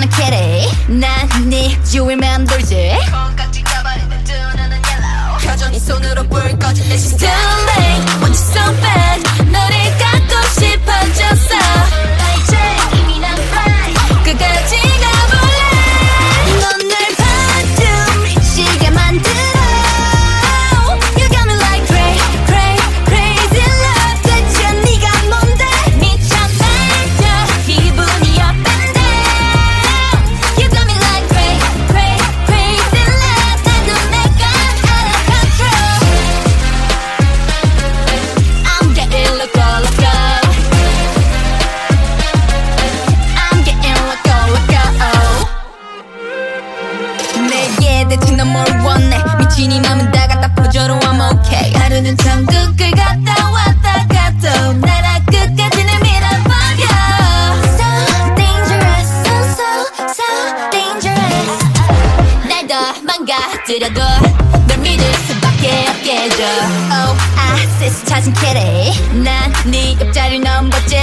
sis 차는 캐리. 난네 주위를 맴돌지. 콩깍지 가버리는 두 눈은 yellow. 여전히 손으로 불 꺼진 내 Too 이 맘은 다 갖다 퍼줘로 I'm okay. 하루는 천국을 갔다 왔다 가도 나라 끝까지 내 밀어버려. So dangerous so so so dangerous. 날더 망가뜨려도 널 믿을 수밖에 없게 해줘. Oh I sis 찾은 캐리. 난네 옆자리를 넘봤지